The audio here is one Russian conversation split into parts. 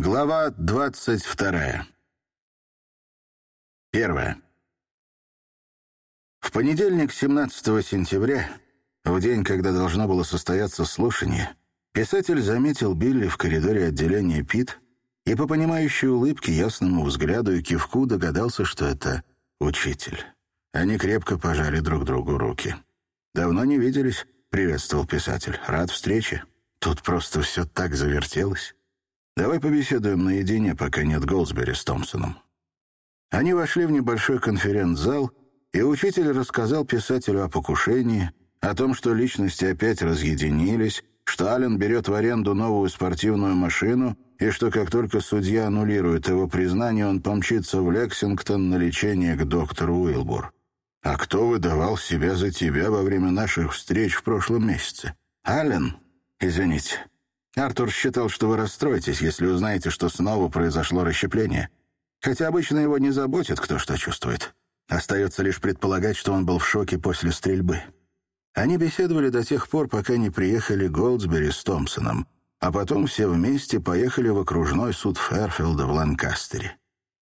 Глава двадцать вторая. Первое. В понедельник, 17 сентября, в день, когда должно было состояться слушание, писатель заметил Билли в коридоре отделения ПИТ и по понимающей улыбке, ясному взгляду и кивку догадался, что это учитель. Они крепко пожали друг другу руки. «Давно не виделись», — приветствовал писатель. «Рад встрече. Тут просто все так завертелось». Давай побеседуем наедине, пока нет Голдсбери с Томпсоном». Они вошли в небольшой конференц-зал, и учитель рассказал писателю о покушении, о том, что личности опять разъединились, что Аллен берет в аренду новую спортивную машину и что как только судья аннулирует его признание, он помчится в Лексингтон на лечение к доктору Уилбур. «А кто выдавал себя за тебя во время наших встреч в прошлом месяце?» «Аллен? Извините, Артур считал, что вы расстроитесь, если узнаете, что снова произошло расщепление. Хотя обычно его не заботит, кто что чувствует. Остается лишь предполагать, что он был в шоке после стрельбы. Они беседовали до тех пор, пока не приехали Голдсбери с Томпсоном, а потом все вместе поехали в окружной суд Ферфилда в Ланкастере.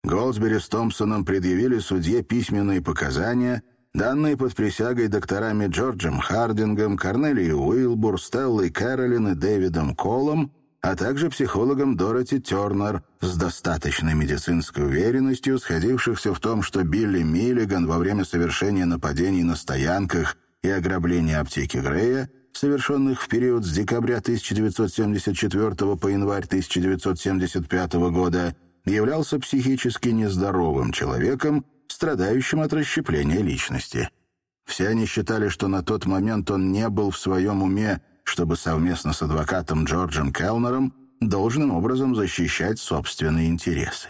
Голдсбери с Томпсоном предъявили судье письменные показания, данные под присягой докторами Джорджем Хардингом, Корнелией Уилбур, Стеллой Кэролин и Дэвидом Колом, а также психологом Дороти Тернер с достаточной медицинской уверенностью, сходившихся в том, что Билли Миллиган во время совершения нападений на стоянках и ограбления аптеки Грея, совершенных в период с декабря 1974 по январь 1975 года, являлся психически нездоровым человеком, страдающим от расщепления личности. Все они считали, что на тот момент он не был в своем уме, чтобы совместно с адвокатом Джорджем Келнером должным образом защищать собственные интересы.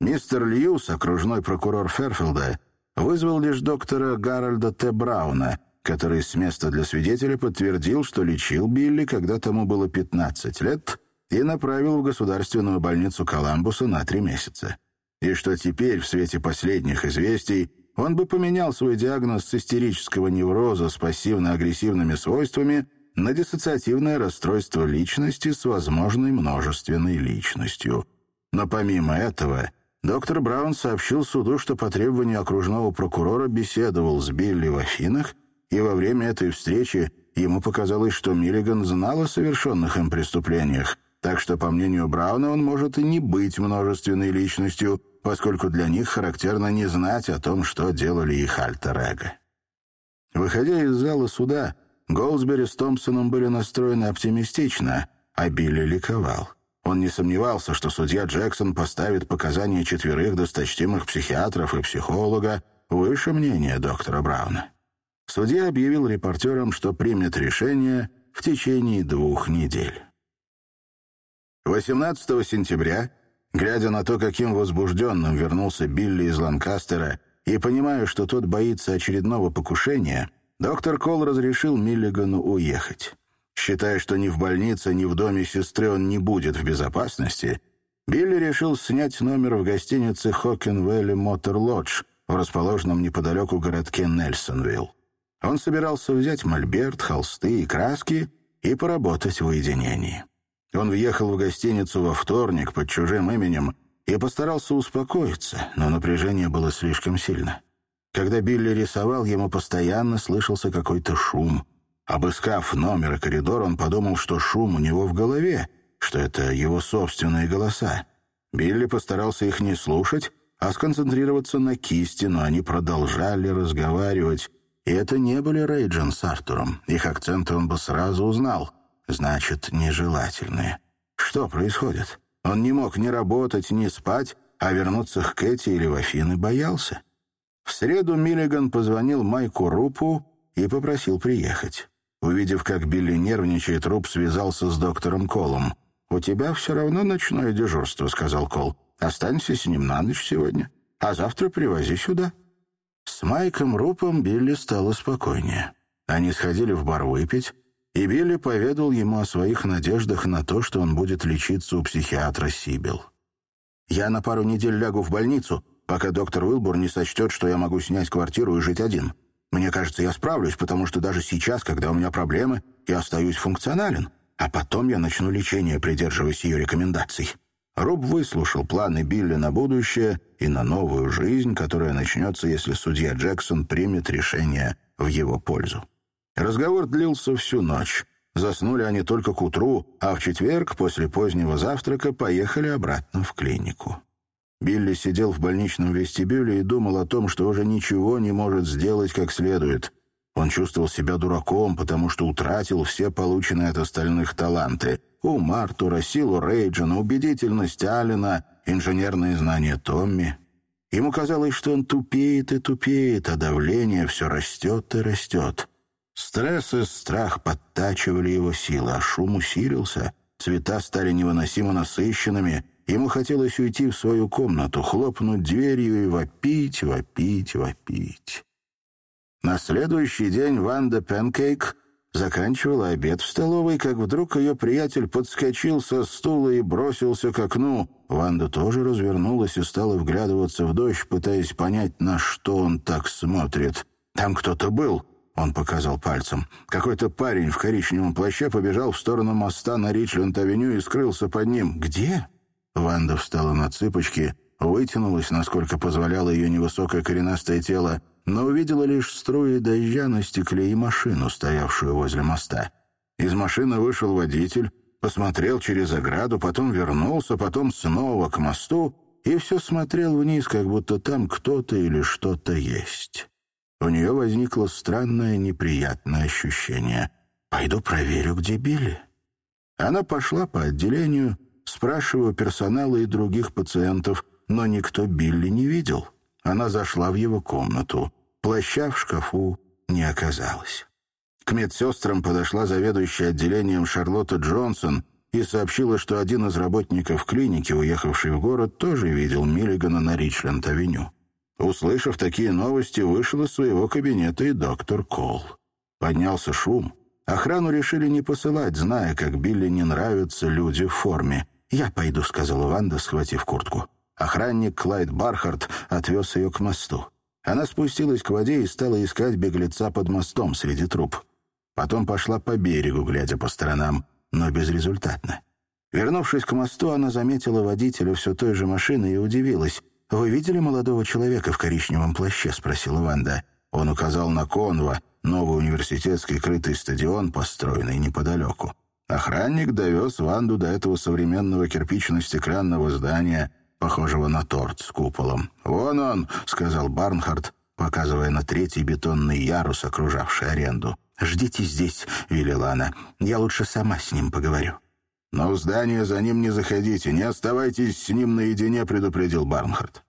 Мистер Льюс, окружной прокурор Ферфилда, вызвал лишь доктора Гарольда Т. Брауна, который с места для свидетеля подтвердил, что лечил Билли, когда тому было 15 лет, и направил в государственную больницу Коламбуса на три месяца и что теперь, в свете последних известий, он бы поменял свой диагноз с истерического невроза с пассивно-агрессивными свойствами на диссоциативное расстройство личности с возможной множественной личностью. Но помимо этого, доктор Браун сообщил суду, что по требованию окружного прокурора беседовал с Билли в Афинах, и во время этой встречи ему показалось, что Миллиган знал о совершенных им преступлениях, так что, по мнению Брауна, он может и не быть множественной личностью, поскольку для них характерно не знать о том, что делали их альтер-эго. Выходя из зала суда, Голдсбери с Томпсоном были настроены оптимистично, а Билли ликовал. Он не сомневался, что судья Джексон поставит показания четверых досточтимых психиатров и психолога выше мнения доктора Брауна. Судья объявил репортерам, что примет решение в течение двух недель. 18 сентября, глядя на то, каким возбужденным вернулся Билли из Ланкастера, и понимая, что тот боится очередного покушения, доктор Кол разрешил Миллигану уехать. Считая, что ни в больнице, ни в доме сестры он не будет в безопасности, Билли решил снять номер в гостинице Хокенвелли Мотор Лодж в расположенном неподалеку городке Нельсонвилл. Он собирался взять мольберт, холсты и краски и поработать в уединении. Он въехал в гостиницу во вторник под чужим именем и постарался успокоиться, но напряжение было слишком сильно. Когда Билли рисовал, ему постоянно слышался какой-то шум. Обыскав номер и коридор, он подумал, что шум у него в голове, что это его собственные голоса. Билли постарался их не слушать, а сконцентрироваться на кисти, но они продолжали разговаривать. И это не были Рейджин с Артуром. Их акценты он бы сразу узнал — значит, нежелательные. Что происходит? Он не мог ни работать, ни спать, а вернуться к Кэти или в Афины боялся. В среду Миллиган позвонил Майку Рупу и попросил приехать. Увидев, как Билли нервничает, Руп связался с доктором Колом. «У тебя все равно ночное дежурство», — сказал Кол. «Останься с ним на ночь сегодня, а завтра привози сюда». С Майком Рупом Билли стало спокойнее. Они сходили в бар выпить, и Билли поведал ему о своих надеждах на то, что он будет лечиться у психиатра Сибил. «Я на пару недель лягу в больницу, пока доктор Уилбур не сочтет, что я могу снять квартиру и жить один. Мне кажется, я справлюсь, потому что даже сейчас, когда у меня проблемы, я остаюсь функционален, а потом я начну лечение, придерживаясь ее рекомендаций. Роб выслушал планы Билли на будущее и на новую жизнь, которая начнется, если судья Джексон примет решение в его пользу. Разговор длился всю ночь. Заснули они только к утру, а в четверг, после позднего завтрака, поехали обратно в клинику. Билли сидел в больничном вестибюле и думал о том, что уже ничего не может сделать как следует. Он чувствовал себя дураком, потому что утратил все полученные от остальных таланты. Ум Артура, силу Рейджина, убедительность Алина, инженерные знания Томми. Ему казалось, что он тупеет и тупеет, а давление все растет и растет. Стресс и страх подтачивали его силы, а шум усилился. Цвета стали невыносимо насыщенными. Ему хотелось уйти в свою комнату, хлопнуть дверью и вопить, вопить, вопить. На следующий день Ванда Пенкейк заканчивала обед в столовой, как вдруг ее приятель подскочил со стула и бросился к окну. Ванда тоже развернулась и стала вглядываться в дождь, пытаясь понять, на что он так смотрит. «Там кто-то был», он показал пальцем. Какой-то парень в коричневом плаще побежал в сторону моста на Ричленд-авеню и скрылся под ним. «Где?» Ванда встала на цыпочки, вытянулась, насколько позволяло ее невысокое коренастое тело, но увидела лишь струи дождя на стекле и машину, стоявшую возле моста. Из машины вышел водитель, посмотрел через ограду, потом вернулся, потом снова к мосту и все смотрел вниз, как будто там кто-то или что-то есть. У нее возникло странное неприятное ощущение. «Пойду проверю, где Билли». Она пошла по отделению, спрашивая персонала и других пациентов, но никто Билли не видел. Она зашла в его комнату. Плаща в шкафу не оказалось. К медсестрам подошла заведующая отделением Шарлотта Джонсон и сообщила, что один из работников клиники, уехавший в город, тоже видел Миллигана на Ричленд-авеню. Услышав такие новости, вышел из своего кабинета и доктор Кол. Поднялся шум. Охрану решили не посылать, зная, как Билли не нравятся люди в форме. «Я пойду», — сказала Ванда, схватив куртку. Охранник Клайд Бархард отвез ее к мосту. Она спустилась к воде и стала искать беглеца под мостом среди труп. Потом пошла по берегу, глядя по сторонам, но безрезультатно. Вернувшись к мосту, она заметила водителя все той же машины и удивилась. «Вы видели молодого человека в коричневом плаще?» — спросила Ванда. Он указал на Конва, новый университетский крытый стадион, построенный неподалеку. Охранник довез Ванду до этого современного кирпично-стеклянного здания, похожего на торт с куполом. «Вон он», — сказал Барнхард, показывая на третий бетонный ярус, окружавший аренду. «Ждите здесь», — велела она. «Я лучше сама с ним поговорю». «Но в здание за ним не заходите, не оставайтесь с ним наедине», — предупредил Барнхард.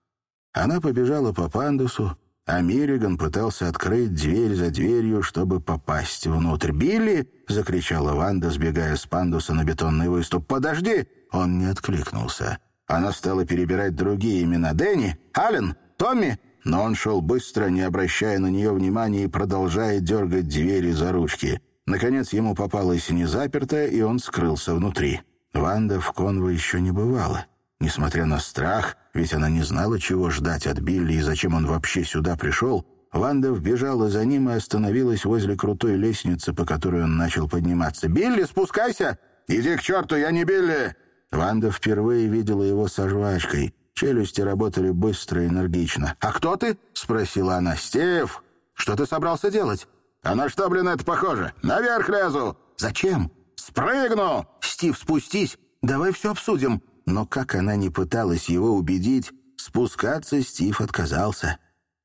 Она побежала по пандусу, а Мирриган пытался открыть дверь за дверью, чтобы попасть внутрь. «Билли!» — закричала Ванда, сбегая с пандуса на бетонный выступ. «Подожди!» Он не откликнулся. Она стала перебирать другие имена. «Дэнни! Аллен! Томми!» Но он шел быстро, не обращая на нее внимания и продолжая дергать двери за ручки. Наконец ему попалась незапертая, и он скрылся внутри. Ванда в Конво еще не бывала. Несмотря на страх, ведь она не знала, чего ждать от Билли и зачем он вообще сюда пришел, Ванда вбежала за ним и остановилась возле крутой лестницы, по которой он начал подниматься. «Билли, спускайся!» «Иди к черту, я не Билли!» Ванда впервые видела его со жвачкой. Челюсти работали быстро и энергично. «А кто ты?» — спросила она. «Стив! Что ты собрался делать?» «А на что, блин, это похоже? Наверх лезу!» «Зачем?» «Спрыгну!» «Стив, спустись! Давай все обсудим!» Но как она не пыталась его убедить, спускаться Стив отказался.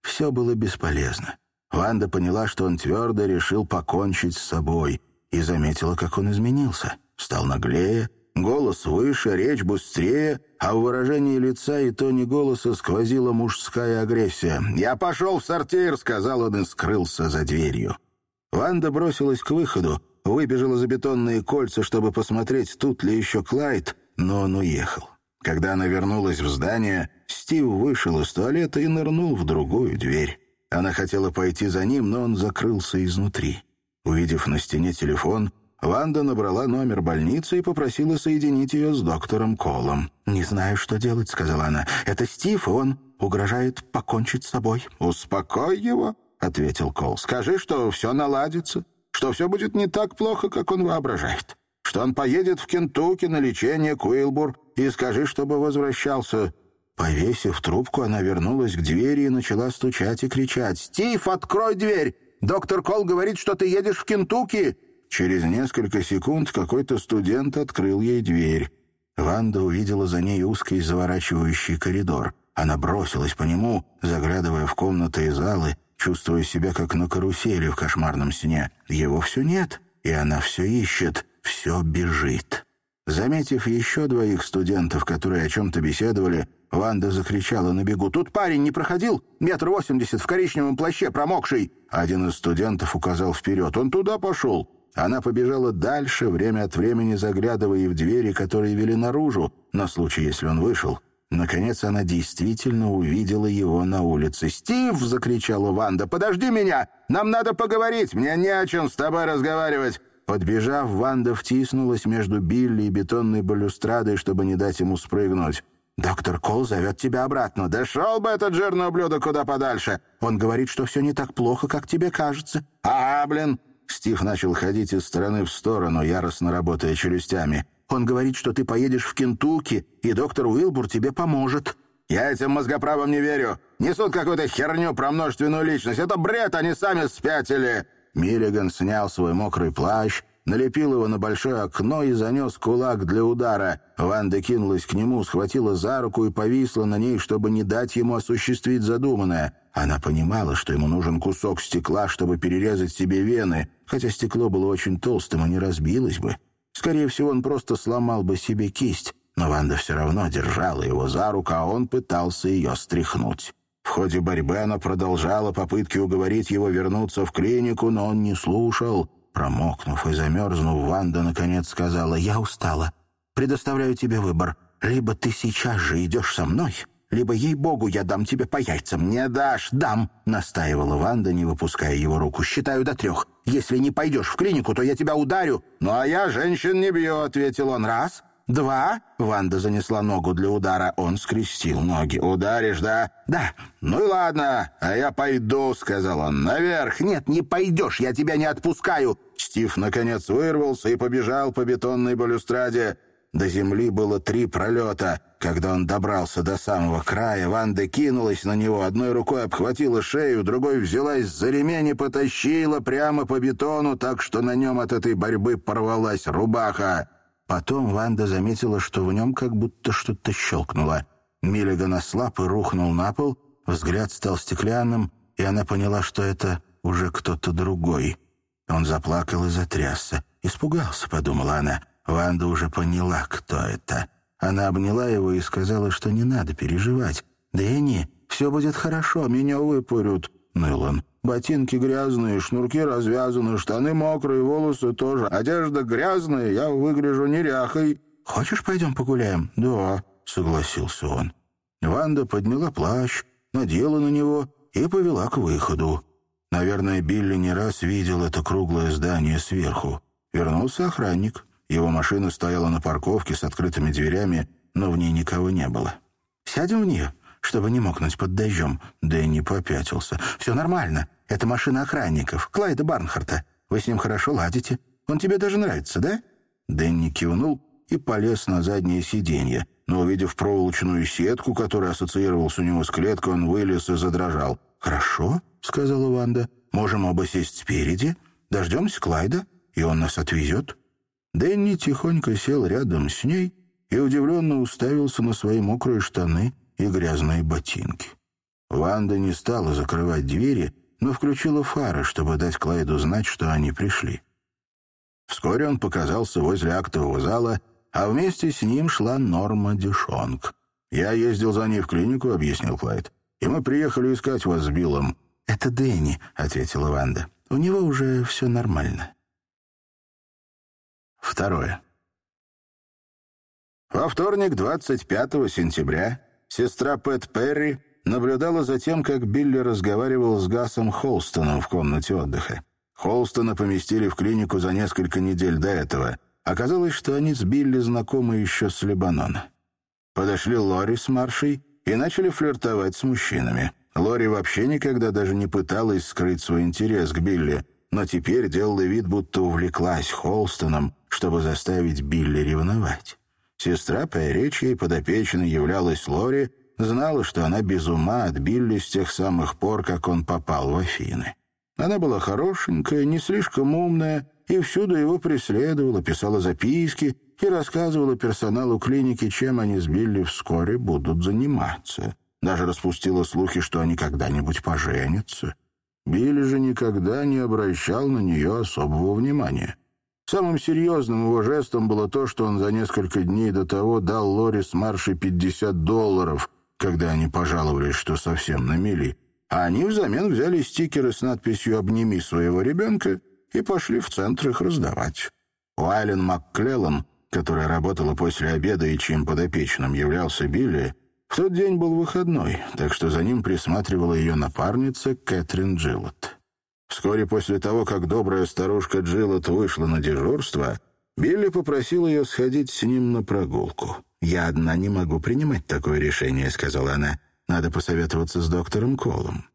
Все было бесполезно. Ванда поняла, что он твердо решил покончить с собой, и заметила, как он изменился. Стал наглее, голос выше, речь быстрее, а в выражении лица и тоне голоса сквозила мужская агрессия. «Я пошел в сортир», — сказал он и скрылся за дверью. Ванда бросилась к выходу, выбежала за бетонные кольца, чтобы посмотреть, тут ли еще Клайд, но он уехал. Когда она вернулась в здание, Стив вышел из туалета и нырнул в другую дверь. Она хотела пойти за ним, но он закрылся изнутри. Увидев на стене телефон, Ванда набрала номер больницы и попросила соединить ее с доктором Колом. «Не знаю, что делать», — сказала она. «Это Стив, он угрожает покончить с собой». «Успокой его», — ответил Кол. «Скажи, что все наладится, что все будет не так плохо, как он воображает что он поедет в Кентукки на лечение к Уилбур, и скажи, чтобы возвращался». Повесив трубку, она вернулась к двери и начала стучать и кричать. «Стив, открой дверь! Доктор Кол говорит, что ты едешь в Кентукки!» Через несколько секунд какой-то студент открыл ей дверь. Ванда увидела за ней узкий заворачивающий коридор. Она бросилась по нему, заглядывая в комнаты и залы, чувствуя себя как на карусели в кошмарном сне. Его все нет, и она все ищет, все бежит. Заметив еще двоих студентов, которые о чем-то беседовали, Ванда закричала на бегу. «Тут парень не проходил? Метр восемьдесят в коричневом плаще, промокший!» Один из студентов указал вперед. «Он туда пошел!» Она побежала дальше, время от времени заглядывая в двери, которые вели наружу, на случай, если он вышел. Наконец она действительно увидела его на улице. «Стив!» — закричала Ванда. «Подожди меня! Нам надо поговорить! Мне не о чем с тобой разговаривать!» Подбежав, Ванда втиснулась между Билли и бетонной балюстрадой, чтобы не дать ему спрыгнуть. «Доктор Кол зовет тебя обратно. Да шел бы этот жирный ублюдок куда подальше. Он говорит, что все не так плохо, как тебе кажется». «А, блин!» Стив начал ходить из стороны в сторону, яростно работая челюстями. «Он говорит, что ты поедешь в Кентукки, и доктор Уилбур тебе поможет». «Я этим мозгоправам не верю. Несут какую-то херню про множественную личность. Это бред, они сами спятили!» Миллиган снял свой мокрый плащ, налепил его на большое окно и занес кулак для удара. Ванда кинулась к нему, схватила за руку и повисла на ней, чтобы не дать ему осуществить задуманное. Она понимала, что ему нужен кусок стекла, чтобы перерезать себе вены, хотя стекло было очень толстым и не разбилось бы. Скорее всего, он просто сломал бы себе кисть, но Ванда все равно держала его за руку, а он пытался ее стряхнуть. В ходе борьбы она продолжала попытки уговорить его вернуться в клинику, но он не слушал. Промокнув и замерзнув, Ванда наконец сказала, «Я устала. Предоставляю тебе выбор. Либо ты сейчас же идешь со мной, либо, ей-богу, я дам тебе по яйцам. Не дашь, дам!» — настаивала Ванда, не выпуская его руку. «Считаю до трех. Если не пойдешь в клинику, то я тебя ударю». «Ну, а я женщин не бью», — ответил он. «Раз, два...» — Ванда занесла ногу для удара. Он скрестил ноги. «Ударишь, да?» «Да». «Ну и ладно, а я пойду», — сказал он. «Наверх». «Нет, не пойдешь, я тебя не отпускаю». Стив, наконец, вырвался и побежал по бетонной балюстраде. До земли было три пролета. Когда он добрался до самого края, Ванда кинулась на него, одной рукой обхватила шею, другой взялась за ремень и потащила прямо по бетону, так что на нем от этой борьбы порвалась рубаха. Потом Ванда заметила, что в нем как будто что-то щелкнуло. Миллиган ослаб и рухнул на пол, взгляд стал стеклянным, и она поняла, что это уже кто-то другой. Он заплакал и затрясся. «Испугался», — подумала она. Ванда уже поняла, кто это. Она обняла его и сказала, что не надо переживать. «Дэнни, все будет хорошо, меня выпорют», — ныл он. «Ботинки грязные, шнурки развязаны, штаны мокрые, волосы тоже. Одежда грязная, я выгляжу неряхой. Хочешь, пойдем погуляем?» «Да», — согласился он. Ванда подняла плащ, надела на него и повела к выходу. Наверное, Билли не раз видел это круглое здание сверху. Вернулся охранник. Его машина стояла на парковке с открытыми дверями, но в ней никого не было. «Сядем в нее, чтобы не мокнуть под дождем». Дэнни попятился. «Все нормально. Это машина охранников, Клайда Барнхарта. Вы с ним хорошо ладите. Он тебе даже нравится, да?» Дэнни кивнул и полез на заднее сиденье. Но, увидев проволочную сетку, которая ассоциировалась у него с клеткой, он вылез и задрожал. «Хорошо», — сказала Ванда. «Можем оба сесть спереди. Дождемся Клайда, и он нас отвезет». Дэнни тихонько сел рядом с ней и удивленно уставился на свои мокрые штаны и грязные ботинки. Ванда не стала закрывать двери, но включила фары, чтобы дать Клайду знать, что они пришли. Вскоре он показался возле актового зала, а вместе с ним шла Норма Дюшонг. «Я ездил за ней в клинику», — объяснил Клайд, «и мы приехали искать вас с Биллом». «Это Дэнни», — ответила Ванда. «У него уже все нормально». Второе. Во вторник, 25 сентября, сестра Пэт Перри наблюдала за тем, как Билли разговаривал с Гасом Холстоном в комнате отдыха. Холстона поместили в клинику за несколько недель до этого. Оказалось, что они с Билли знакомы еще с Лебанона. Подошли Лори с Маршей и начали флиртовать с мужчинами. Лори вообще никогда даже не пыталась скрыть свой интерес к Билли, но теперь делала вид, будто увлеклась Холстоном, чтобы заставить Билли ревновать. Сестра чьей подопечной являлась Лори, знала, что она без ума от Билли с тех самых пор, как он попал в Афины. Она была хорошенькая, не слишком умная, и всюду его преследовала, писала записки и рассказывала персоналу клиники, чем они с Билли вскоре будут заниматься. Даже распустила слухи, что они когда-нибудь поженятся. Билли же никогда не обращал на нее особого внимания. Самым серьезным его жестом было то, что он за несколько дней до того дал Лори с Маршей 50 долларов, когда они пожаловались, что совсем на мели, а они взамен взяли стикеры с надписью «Обними своего ребенка» и пошли в центр их раздавать. Уайлен МакКлеллан, которая работала после обеда и чьим подопечным являлся Билли, в тот день был выходной, так что за ним присматривала ее напарница Кэтрин Джилот. Вскоре после того, как добрая старушка Джилот вышла на дежурство, Билли попросил ее сходить с ним на прогулку. «Я одна не могу принимать такое решение», — сказала она. «Надо посоветоваться с доктором Колом».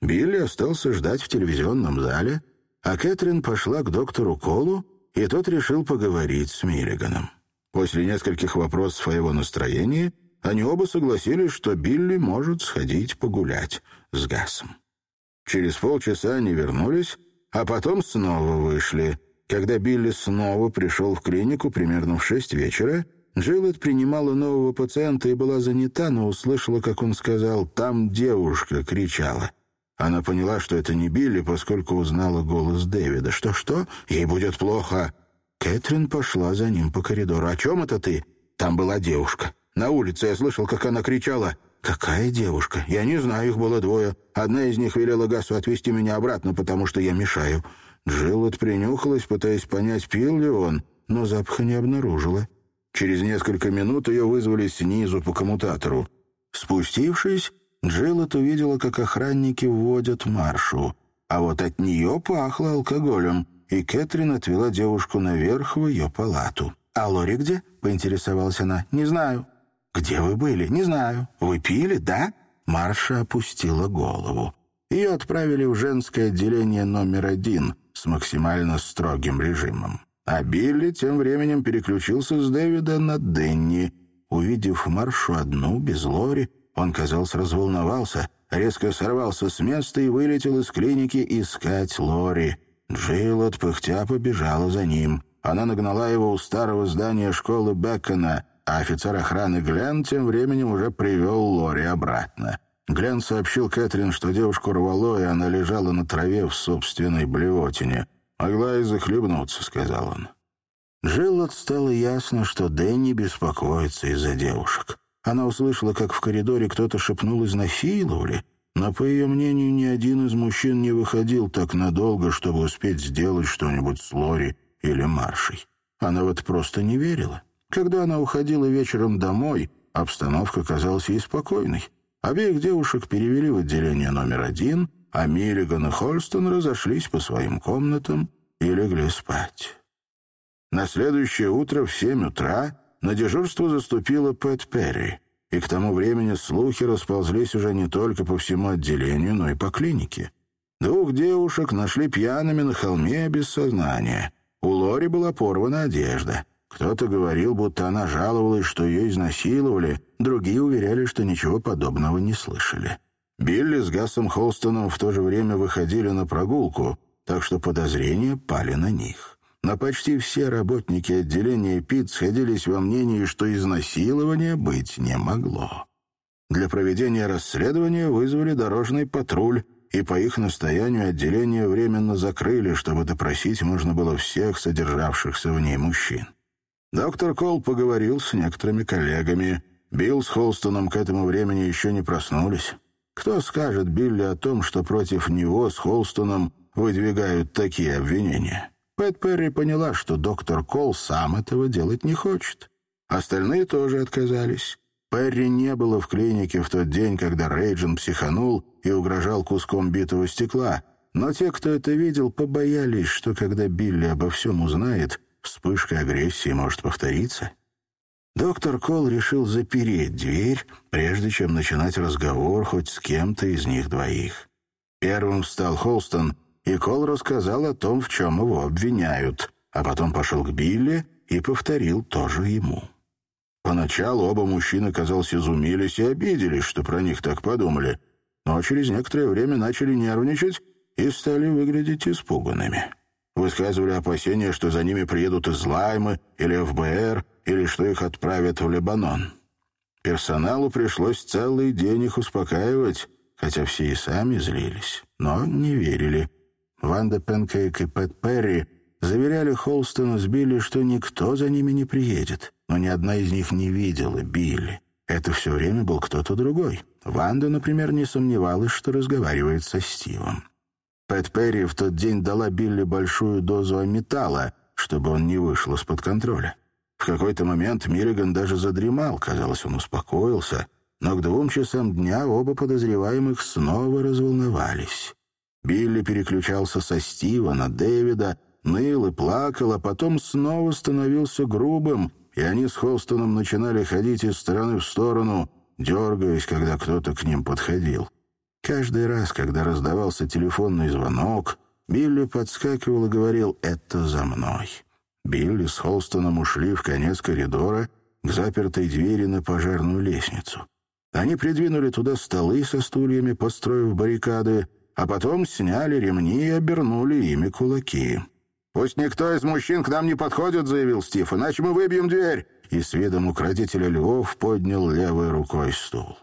Билли остался ждать в телевизионном зале, а Кэтрин пошла к доктору Колу, и тот решил поговорить с Миллиганом. После нескольких вопросов о его настроении — они оба согласились, что Билли может сходить погулять с Гасом. Через полчаса они вернулись, а потом снова вышли. Когда Билли снова пришел в клинику примерно в шесть вечера, Джилет принимала нового пациента и была занята, но услышала, как он сказал «там девушка» кричала. Она поняла, что это не Билли, поскольку узнала голос Дэвида. «Что-что? Ей будет плохо». Кэтрин пошла за ним по коридору. «О чем это ты?» «Там была девушка. На улице я слышал, как она кричала. «Какая девушка? Я не знаю, их было двое. Одна из них велела Гасу отвезти меня обратно, потому что я мешаю». Джилот принюхалась, пытаясь понять, пил ли он, но запаха не обнаружила. Через несколько минут ее вызвали снизу по коммутатору. Спустившись, Джилот увидела, как охранники вводят маршу. А вот от нее пахло алкоголем, и Кэтрин отвела девушку наверх в ее палату. «А Лори где?» — поинтересовалась она. «Не знаю». «Где вы были?» «Не знаю». «Вы пили, да?» Марша опустила голову. Ее отправили в женское отделение номер один с максимально строгим режимом. А Билли тем временем переключился с Дэвида на Денни. Увидев Маршу одну, без Лори, он, казалось, разволновался, резко сорвался с места и вылетел из клиники искать Лори. Джилл от пыхтя побежала за ним. Она нагнала его у старого здания школы Бекона — а офицер охраны Глен тем временем уже привел Лори обратно. Глен сообщил Кэтрин, что девушку рвало, и она лежала на траве в собственной блевотине. «Могла и захлебнуться», — сказал он. Джилот стало ясно, что Дэнни беспокоится из-за девушек. Она услышала, как в коридоре кто-то шепнул «изнасиловали», но, по ее мнению, ни один из мужчин не выходил так надолго, чтобы успеть сделать что-нибудь с Лори или Маршей. Она вот просто не верила. Когда она уходила вечером домой, обстановка казалась ей спокойной. Обеих девушек перевели в отделение номер один, а Миллиган и Холстон разошлись по своим комнатам и легли спать. На следующее утро в семь утра на дежурство заступила Пэт Перри, и к тому времени слухи расползлись уже не только по всему отделению, но и по клинике. Двух девушек нашли пьяными на холме без сознания. У Лори была порвана одежда — кто-то говорил, будто она жаловалась, что ее изнасиловали, другие уверяли, что ничего подобного не слышали. Билли с Гасом Холстоном в то же время выходили на прогулку, так что подозрения пали на них. Но почти все работники отделения ПИТ сходились во мнении, что изнасилования быть не могло. Для проведения расследования вызвали дорожный патруль, и по их настоянию отделение временно закрыли, чтобы допросить можно было всех содержавшихся в ней мужчин. Доктор Кол поговорил с некоторыми коллегами. Билл с Холстоном к этому времени еще не проснулись. Кто скажет Билли о том, что против него с Холстоном выдвигают такие обвинения? Пэт Перри поняла, что доктор Кол сам этого делать не хочет. Остальные тоже отказались. Перри не было в клинике в тот день, когда Рейджин психанул и угрожал куском битого стекла, но те, кто это видел, побоялись, что когда Билли обо всем узнает, вспышка агрессии может повториться. Доктор Кол решил запереть дверь, прежде чем начинать разговор хоть с кем-то из них двоих. Первым встал Холстон, и Кол рассказал о том, в чем его обвиняют, а потом пошел к Билли и повторил тоже ему. Поначалу оба мужчины, казалось, изумились и обиделись, что про них так подумали, но через некоторое время начали нервничать и стали выглядеть испуганными. Высказывали опасения, что за ними приедут из Лаймы или ФБР, или что их отправят в Лебанон. Персоналу пришлось целый день их успокаивать, хотя все и сами злились, но не верили. Ванда Пенкейк и Пэт Перри заверяли Холстона с Билли, что никто за ними не приедет, но ни одна из них не видела Билли. Это все время был кто-то другой. Ванда, например, не сомневалась, что разговаривает со Стивом. Пэт Перри в тот день дала Билли большую дозу металла, чтобы он не вышел из-под контроля. В какой-то момент Миллиган даже задремал, казалось, он успокоился, но к двум часам дня оба подозреваемых снова разволновались. Билли переключался со Стива на Дэвида, ныл и плакал, а потом снова становился грубым, и они с Холстоном начинали ходить из стороны в сторону, дергаясь, когда кто-то к ним подходил. Каждый раз, когда раздавался телефонный звонок, Билли подскакивал и говорил «это за мной». Билли с Холстоном ушли в конец коридора к запертой двери на пожарную лестницу. Они придвинули туда столы со стульями, построив баррикады, а потом сняли ремни и обернули ими кулаки. «Пусть никто из мужчин к нам не подходит», — заявил Стив, «иначе мы выбьем дверь». И с видом укротителя львов поднял левой рукой стул.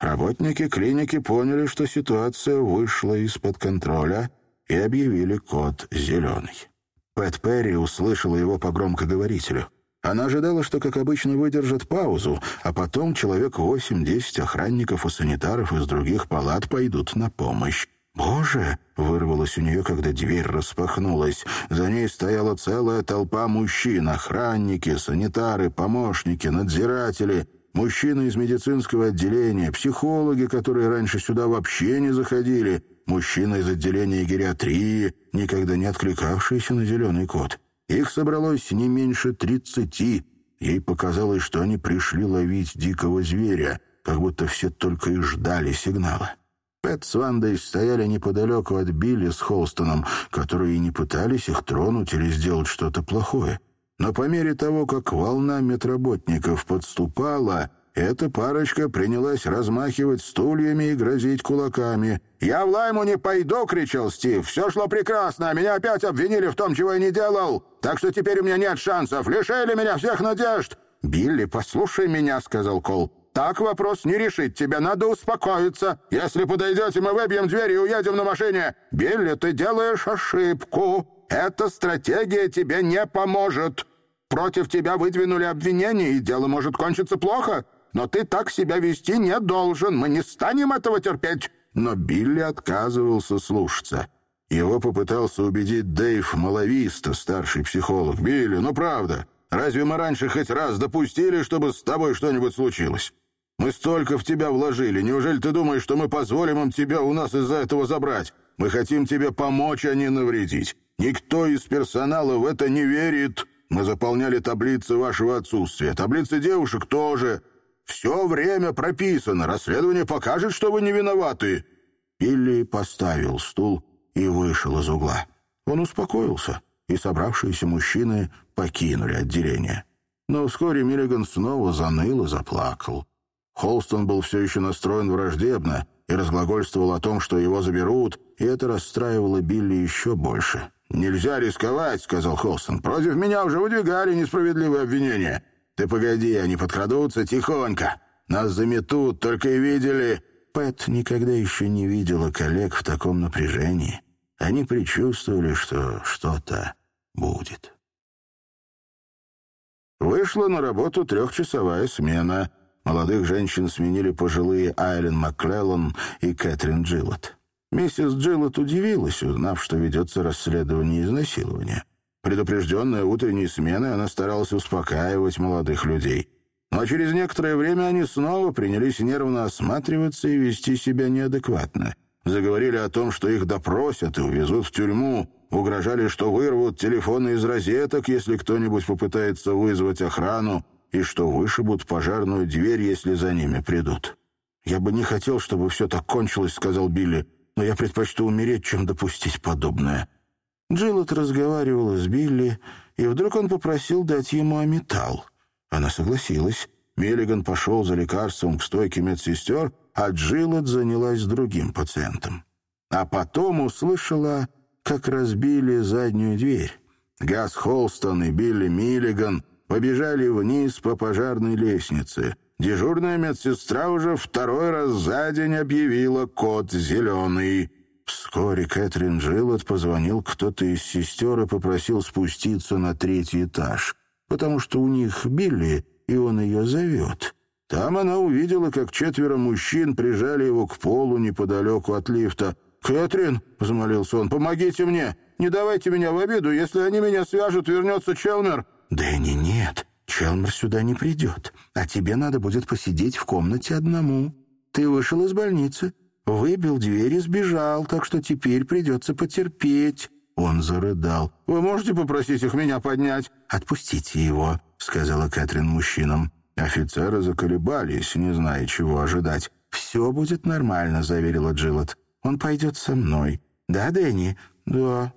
Работники клиники поняли, что ситуация вышла из-под контроля и объявили код «зеленый». Пэт Перри услышала его по громкоговорителю. Она ожидала, что, как обычно, выдержат паузу, а потом человек восемь-десять охранников и санитаров из других палат пойдут на помощь. «Боже!» — вырвалось у нее, когда дверь распахнулась. За ней стояла целая толпа мужчин, охранники, санитары, помощники, надзиратели, мужчины из медицинского отделения, психологи, которые раньше сюда вообще не заходили, мужчина из отделения гериатрии, никогда не откликавшийся на зеленый кот. Их собралось не меньше тридцати. Ей показалось, что они пришли ловить дикого зверя, как будто все только и ждали сигнала. Пэт с Вандой стояли неподалеку от Билли с Холстоном, которые не пытались их тронуть или сделать что-то плохое. Но по мере того, как волна медработников подступала, эта парочка принялась размахивать стульями и грозить кулаками. «Я в Лайму не пойду!» — кричал Стив. «Все шло прекрасно, меня опять обвинили в том, чего я не делал, так что теперь у меня нет шансов, лишили меня всех надежд!» «Билли, послушай меня», — сказал Кол. Так вопрос не решить. Тебе надо успокоиться. Если подойдете, мы выбьем дверь и уедем на машине. Билли, ты делаешь ошибку. Эта стратегия тебе не поможет. Против тебя выдвинули обвинения, и дело может кончиться плохо. Но ты так себя вести не должен. Мы не станем этого терпеть». Но Билли отказывался слушаться. Его попытался убедить Дэйв Малависта, старший психолог. «Билли, ну правда, разве мы раньше хоть раз допустили, чтобы с тобой что-нибудь случилось? Мы столько в тебя вложили. Неужели ты думаешь, что мы позволим им тебя у нас из-за этого забрать? Мы хотим тебе помочь, а не навредить. Никто из персонала в это не верит. Мы заполняли таблицы вашего отсутствия. Таблицы девушек тоже. Все время прописано. Расследование покажет, что вы не виноваты». Билли поставил стул и вышел из угла. Он успокоился, и собравшиеся мужчины покинули отделение. Но вскоре Миллиган снова заныл и заплакал. Холстон был все еще настроен враждебно и разглагольствовал о том, что его заберут, и это расстраивало Билли еще больше. «Нельзя рисковать», — сказал Холстон. «Против меня уже выдвигали несправедливые обвинения. Ты погоди, они подкрадутся тихонько. Нас заметут, только и видели...» Пэт никогда еще не видела коллег в таком напряжении. Они предчувствовали, что что-то будет. Вышла на работу трехчасовая смена — Молодых женщин сменили пожилые Айлен Макклеллан и Кэтрин Джилот. Миссис Джилот удивилась, узнав, что ведется расследование изнасилования. Предупрежденная утренней сменой, она старалась успокаивать молодых людей. Но через некоторое время они снова принялись нервно осматриваться и вести себя неадекватно. Заговорили о том, что их допросят и увезут в тюрьму, угрожали, что вырвут телефоны из розеток, если кто-нибудь попытается вызвать охрану, и что вышибут пожарную дверь, если за ними придут. «Я бы не хотел, чтобы все так кончилось», — сказал Билли, «но я предпочту умереть, чем допустить подобное». Джилот разговаривала с Билли, и вдруг он попросил дать ему аметал. Она согласилась. Миллиган пошел за лекарством к стойке медсестер, а Джилот занялась другим пациентом. А потом услышала, как разбили заднюю дверь. Газ Холстон и Билли Миллиган побежали вниз по пожарной лестнице. Дежурная медсестра уже второй раз за день объявила код «зеленый». Вскоре Кэтрин Джилот позвонил кто-то из сестер и попросил спуститься на третий этаж, потому что у них Билли, и он ее зовет. Там она увидела, как четверо мужчин прижали его к полу неподалеку от лифта. «Кэтрин», — взмолился он, — «помогите мне! Не давайте меня в обиду! Если они меня свяжут, вернется Челмер!» «Дэнни, Челмер сюда не придет, а тебе надо будет посидеть в комнате одному. Ты вышел из больницы, выбил дверь и сбежал, так что теперь придется потерпеть». Он зарыдал. «Вы можете попросить их меня поднять?» «Отпустите его», — сказала Кэтрин мужчинам. Офицеры заколебались, не зная, чего ожидать. «Все будет нормально», — заверила Джилот. «Он пойдет со мной». «Да, Дэнни?» «Да».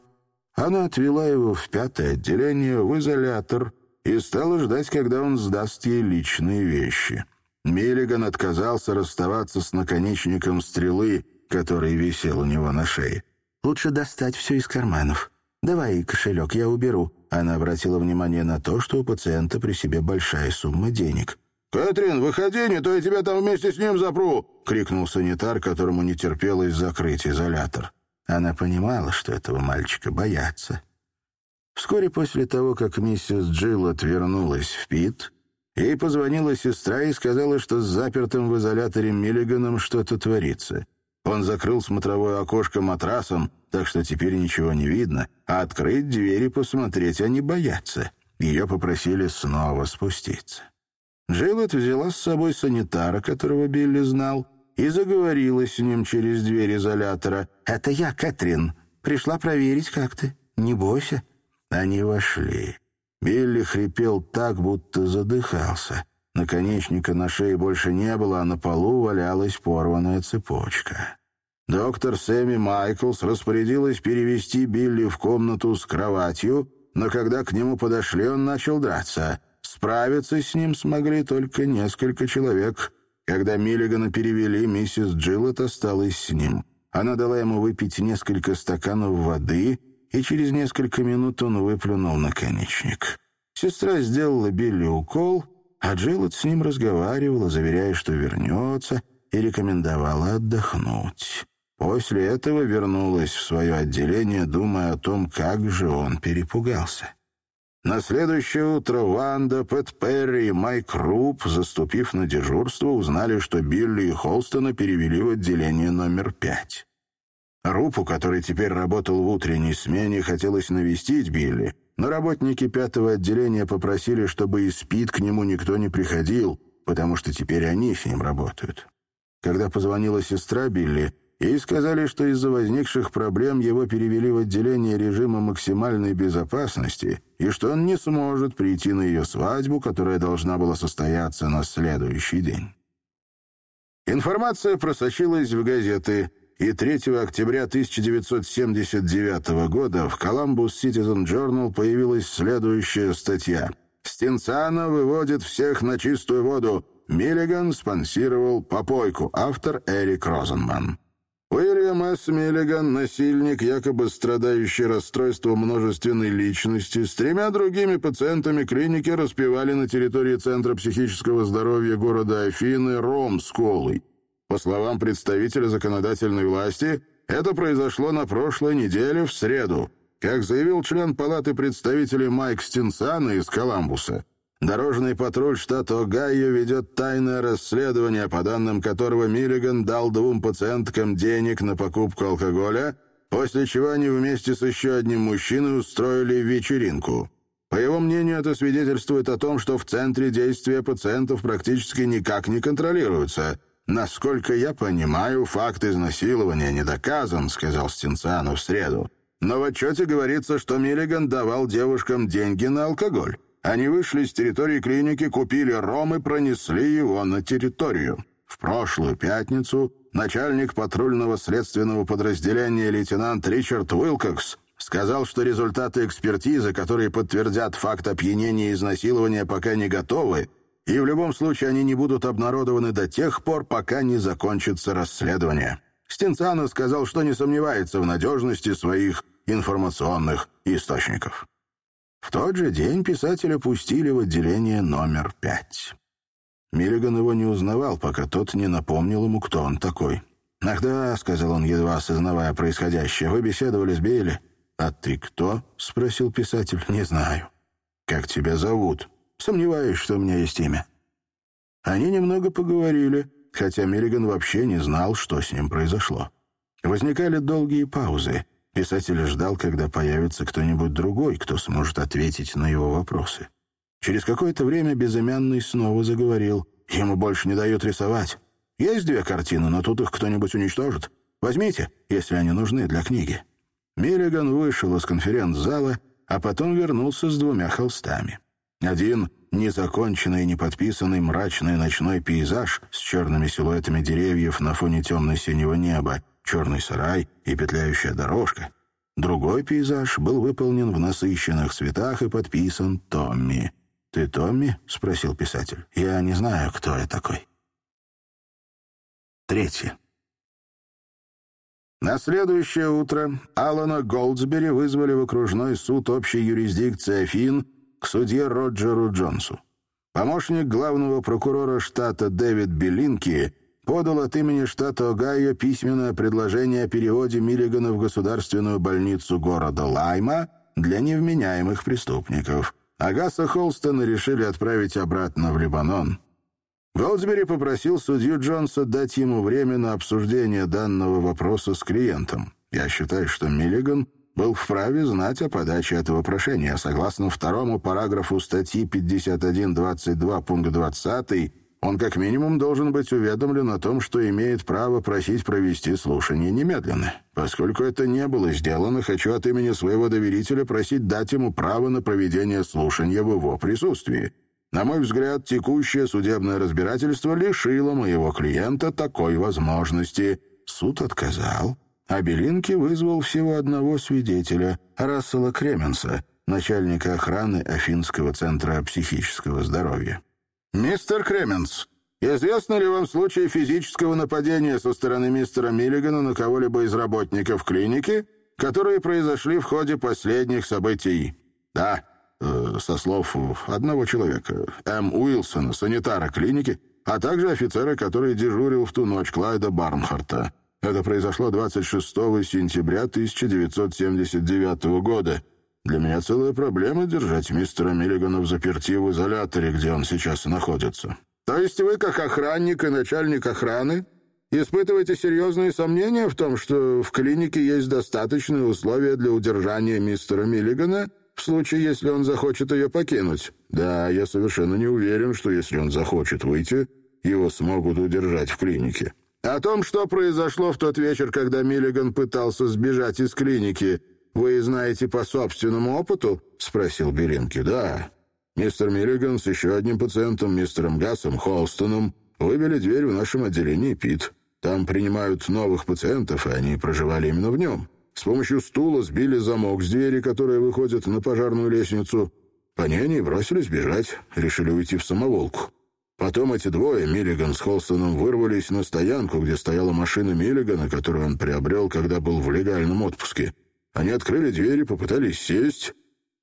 Она отвела его в пятое отделение, в изолятор, и стала ждать, когда он сдаст ей личные вещи. Миллиган отказался расставаться с наконечником стрелы, который висел у него на шее. «Лучше достать все из карманов. Давай кошелек, я уберу». Она обратила внимание на то, что у пациента при себе большая сумма денег. «Кэтрин, выходи, не то я тебя там вместе с ним запру!» — крикнул санитар, которому не терпелось закрыть изолятор. Она понимала, что этого мальчика боятся. Вскоре после того, как миссис Джилот вернулась в Пит, ей позвонила сестра и сказала, что с запертым в изоляторе Миллиганом что-то творится. Он закрыл смотровое окошко матрасом, так что теперь ничего не видно, а открыть дверь и посмотреть они боятся. Ее попросили снова спуститься. Джилет взяла с собой санитара, которого Билли знал, и заговорила с ним через дверь изолятора. «Это я, Кэтрин. Пришла проверить, как ты. Не бойся». Они вошли. Билли хрипел так, будто задыхался. Наконечника на шее больше не было, а на полу валялась порванная цепочка. Доктор Сэмми Майклс распорядилась перевести Билли в комнату с кроватью, но когда к нему подошли, он начал драться. Справиться с ним смогли только несколько человек. Когда Миллигана перевели, миссис Джилlet осталась с ним. Она дала ему выпить несколько стаканов воды, и через несколько минут он выплюнул наконечник. Сестра сделала Билли укол, а Джилет с ним разговаривала, заверяя, что вернется, и рекомендовала отдохнуть. После этого вернулась в свое отделение, думая о том, как же он перепугался. На следующее утро Ванда, Пэт Перри и Майк Руб, заступив на дежурство, узнали, что Билли и Холстона перевели в отделение номер пять. Рупу, который теперь работал в утренней смене, хотелось навестить Билли, но работники пятого отделения попросили, чтобы из СПИД к нему никто не приходил, потому что теперь они с ним работают. Когда позвонила сестра Билли, Ей сказали, что из-за возникших проблем его перевели в отделение режима максимальной безопасности и что он не сможет прийти на ее свадьбу, которая должна была состояться на следующий день. Информация просочилась в газеты, и 3 октября 1979 года в Columbus Citizen Journal появилась следующая статья. «Стенцано выводит всех на чистую воду. Миллиган спонсировал попойку». Автор Эрик Розенман. Уильям С. Миллиган, насильник, якобы страдающий расстройством множественной личности, с тремя другими пациентами клиники распивали на территории Центра психического здоровья города Афины ром с колой. По словам представителя законодательной власти, это произошло на прошлой неделе в среду. Как заявил член Палаты представителей Майк Стинсана из Коламбуса, Дорожный патруль штата Огайо ведет тайное расследование, по данным которого Миллиган дал двум пациенткам денег на покупку алкоголя, после чего они вместе с еще одним мужчиной устроили вечеринку. По его мнению, это свидетельствует о том, что в центре действия пациентов практически никак не контролируются. «Насколько я понимаю, факт изнасилования не доказан», — сказал Стенцану в среду. «Но в отчете говорится, что Миллиган давал девушкам деньги на алкоголь». Они вышли с территории клиники, купили ром и пронесли его на территорию. В прошлую пятницу начальник патрульного следственного подразделения лейтенант Ричард Уилкокс Сказал, что результаты экспертизы, которые подтвердят факт опьянения и изнасилования, пока не готовы, и в любом случае они не будут обнародованы до тех пор, пока не закончится расследование. Стенцано сказал, что не сомневается в надежности своих информационных источников. В тот же день писателя пустили в отделение номер пять. Миллиган его не узнавал, пока тот не напомнил ему, кто он такой. «Ах да», — сказал он, едва осознавая происходящее, — «вы беседовали с Бейли?» «А ты кто?» — спросил писатель. «Не знаю». «Как тебя зовут?» «Сомневаюсь, что у меня есть имя». Они немного поговорили, хотя Миллиган вообще не знал, что с ним произошло. Возникали долгие паузы. Писатель ждал, когда появится кто-нибудь другой, кто сможет ответить на его вопросы. Через какое-то время безымянный снова заговорил. Ему больше не дают рисовать. Есть две картины, но тут их кто-нибудь уничтожит. Возьмите, если они нужны для книги. Миллиган вышел из конференц-зала, а потом вернулся с двумя холстами. Один — незаконченный и неподписанный мрачный ночной пейзаж с черными силуэтами деревьев на фоне темно-синего неба, черный сарай и петляющая дорожка. Другой пейзаж был выполнен в насыщенных цветах и подписан Томми. «Ты Томми?» — спросил писатель. «Я не знаю, кто я такой». Третье. На следующее утро Алана Голдсбери вызвали в окружной суд общей юрисдикции Афин к судье Роджеру Джонсу. Помощник главного прокурора штата Дэвид Белинки подал от имени штата Огайо письменное предложение о переводе Миллигана в государственную больницу города Лайма для невменяемых преступников. Агаса Холстона решили отправить обратно в Либанон. Голдсбери попросил судью Джонса дать ему время на обсуждение данного вопроса с клиентом. Я считаю, что Миллиган был вправе знать о подаче этого прошения. Согласно второму параграфу статьи 51.22 пункт 20, он как минимум должен быть уведомлен о том, что имеет право просить провести слушание немедленно. Поскольку это не было сделано, хочу от имени своего доверителя просить дать ему право на проведение слушания в его присутствии. На мой взгляд, текущее судебное разбирательство лишило моего клиента такой возможности. Суд отказал, а Белинки вызвал всего одного свидетеля, Рассела Кременса, начальника охраны Афинского центра психического здоровья. «Мистер Кременс, известно ли вам случай физического нападения со стороны мистера Миллигана на кого-либо из работников клиники, которые произошли в ходе последних событий?» «Да», Э, со слов одного человека, М. Уилсона, санитара клиники, а также офицера, который дежурил в ту ночь Клайда Барнхарта. Это произошло 26 сентября 1979 года. Для меня целая проблема держать мистера Миллигана в заперти в изоляторе, где он сейчас находится. То есть вы, как охранник и начальник охраны, испытываете серьезные сомнения в том, что в клинике есть достаточные условия для удержания мистера Миллигана — в случае, если он захочет ее покинуть. Да, я совершенно не уверен, что если он захочет выйти, его смогут удержать в клинике. О том, что произошло в тот вечер, когда Миллиган пытался сбежать из клиники, вы знаете по собственному опыту? Спросил Беренки. Да. Мистер Миллиган с еще одним пациентом, мистером Гасом Холстоном, выбили дверь в нашем отделении ПИТ. Там принимают новых пациентов, и они проживали именно в нем. С помощью стула сбили замок с двери, которая выходит на пожарную лестницу. По ней они бросились бежать, решили уйти в самоволку. Потом эти двое, Миллиган с Холстоном, вырвались на стоянку, где стояла машина Миллигана, которую он приобрел, когда был в легальном отпуске. Они открыли дверь и попытались сесть.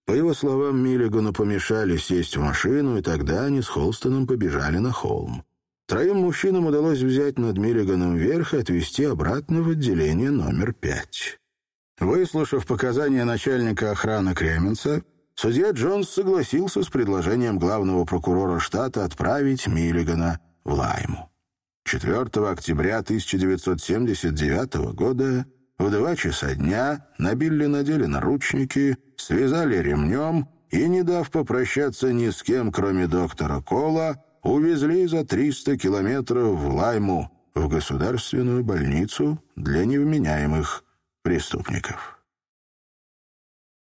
По его словам, Миллигану помешали сесть в машину, и тогда они с Холстоном побежали на холм. Троим мужчинам удалось взять над Миллиганом верх и отвезти обратно в отделение номер пять. Выслушав показания начальника охраны Кременса, судья Джонс согласился с предложением главного прокурора штата отправить Миллигана в Лайму. 4 октября 1979 года в два часа дня на Билли надели наручники, связали ремнем и, не дав попрощаться ни с кем, кроме доктора Кола, увезли за 300 километров в Лайму, в государственную больницу для невменяемых преступников.